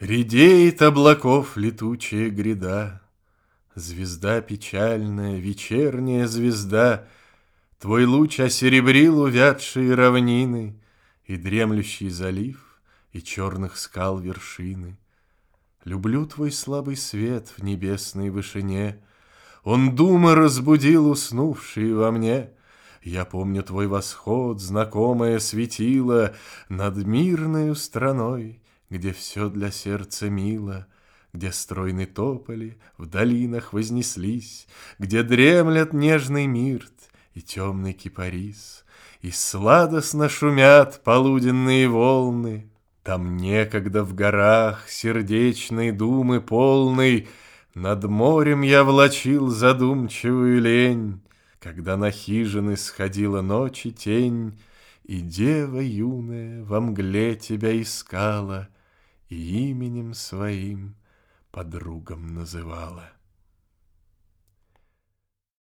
Редеет облаков летучая гряда, Звезда печальная, вечерняя звезда, Твой луч осеребрил увядшие равнины И дремлющий залив, и черных скал вершины. Люблю твой слабый свет в небесной вышине, Он думы разбудил уснувшие во мне. Я помню твой восход, знакомое светило Над мирною страной, где все для сердца мило, Где стройны тополи в долинах вознеслись, Где дремлет нежный мирт и темный кипарис, И сладостно шумят полуденные волны. Там некогда в горах сердечной думы полной Над морем я влачил задумчивую лень, Когда на хижины сходила ночи тень, И дева юная во мгле тебя искала — и именем своим подругам называла.